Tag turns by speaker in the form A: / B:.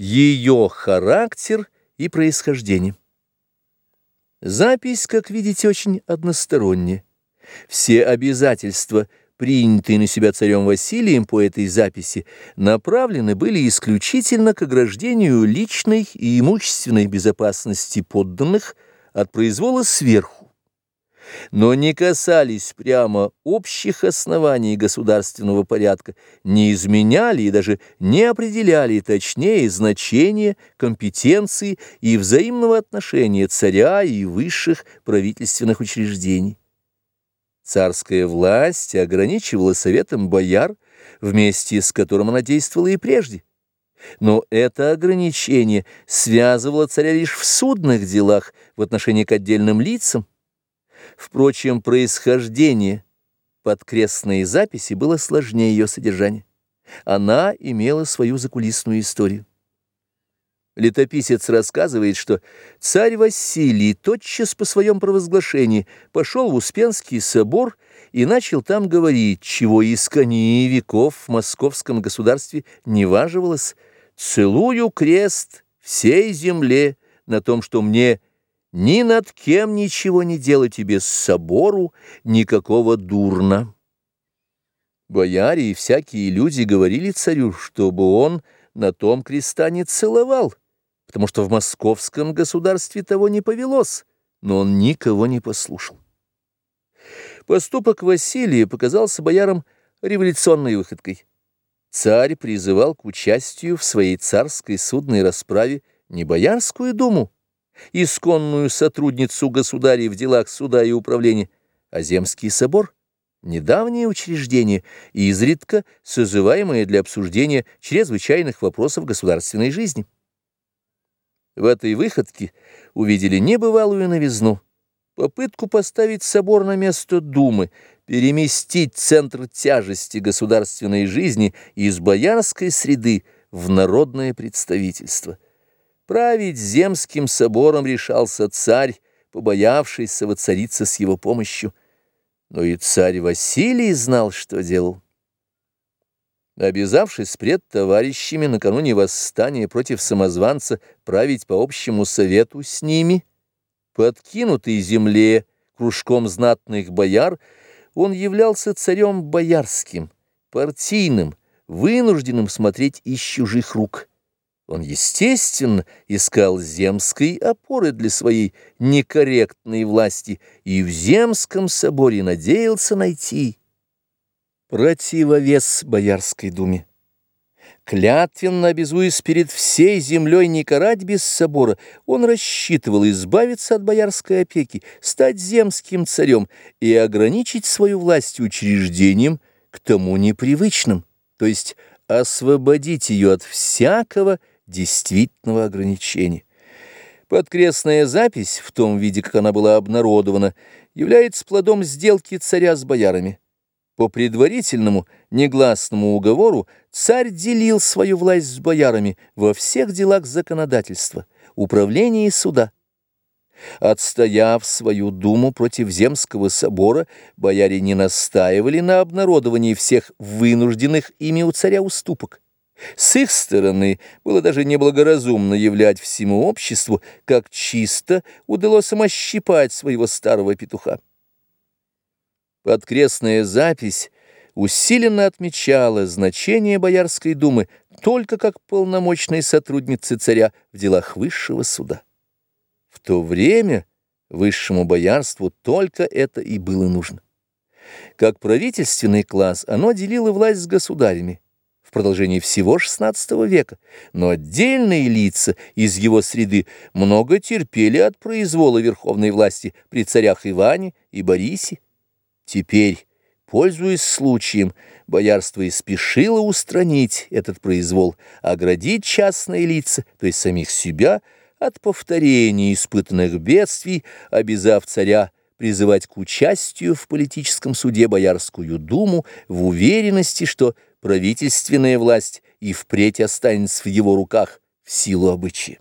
A: Ее характер и происхождение. Запись, как видите, очень односторонняя. Все обязательства, принятые на себя царем Василием по этой записи, направлены были исключительно к ограждению личной и имущественной безопасности подданных от произвола сверху но не касались прямо общих оснований государственного порядка, не изменяли и даже не определяли точнее значение, компетенции и взаимного отношения царя и высших правительственных учреждений. Царская власть ограничивала советом бояр, вместе с которым она действовала и прежде. Но это ограничение связывало царя лишь в судных делах в отношении к отдельным лицам, Впрочем, происхождение подкрестной записи было сложнее ее содержания. Она имела свою закулисную историю. Летописец рассказывает, что царь Василий тотчас по своем провозглашении пошел в Успенский собор и начал там говорить, чего искони веков в московском государстве не важивалось «Целую крест всей земле на том, что мне ни над кем ничего не делать и без собору никакого дурно. Бояре и всякие люди говорили царю, чтобы он на том креста не целовал, потому что в московском государстве того не повелось, но он никого не послушал. Поступок Василия показался боярам революционной выходкой. Царь призывал к участию в своей царской судной расправе не Боярскую думу, исконную сотрудницу государей в делах суда и управления, а Земский собор – недавнее учреждение, изредка созываемое для обсуждения чрезвычайных вопросов государственной жизни. В этой выходке увидели небывалую новизну, попытку поставить собор на место Думы, переместить центр тяжести государственной жизни из боярской среды в народное представительство – Править земским собором решался царь, побоявшийся воцариться с его помощью. Но и царь Василий знал, что делал. Обязавшись пред товарищами накануне восстания против самозванца править по общему совету с ними, подкинутый земле кружком знатных бояр, он являлся царем боярским, партийным, вынужденным смотреть из чужих рук. Он, естественно, искал земской опоры для своей некорректной власти и в земском соборе надеялся найти противовес Боярской думе. Клятвенно обязуясь перед всей землей не карать без собора, он рассчитывал избавиться от боярской опеки, стать земским царем и ограничить свою власть учреждением к тому непривычным, то есть освободить ее от всякого действительного ограничения. Подкрестная запись, в том виде, как она была обнародована, является плодом сделки царя с боярами. По предварительному, негласному уговору царь делил свою власть с боярами во всех делах законодательства, управления и суда. Отстояв свою думу против Земского собора, бояре не настаивали на обнародовании всех вынужденных ими у царя уступок. С их стороны было даже неблагоразумно являть всему обществу, как чисто удалось ощипать своего старого петуха. Подкрестная запись усиленно отмечала значение Боярской думы только как полномочной сотрудницы царя в делах высшего суда. В то время высшему боярству только это и было нужно. Как правительственный класс оно делило власть с государями, в продолжении всего XVI века, но отдельные лица из его среды много терпели от произвола верховной власти при царях Иване и Борисе. Теперь, пользуясь случаем, боярство и спешило устранить этот произвол, оградить частные лица, то есть самих себя, от повторения испытанных бедствий, обязав царя призывать к участию в политическом суде Боярскую думу в уверенности, что правительственная власть и впредь останется в его руках в силу обычая.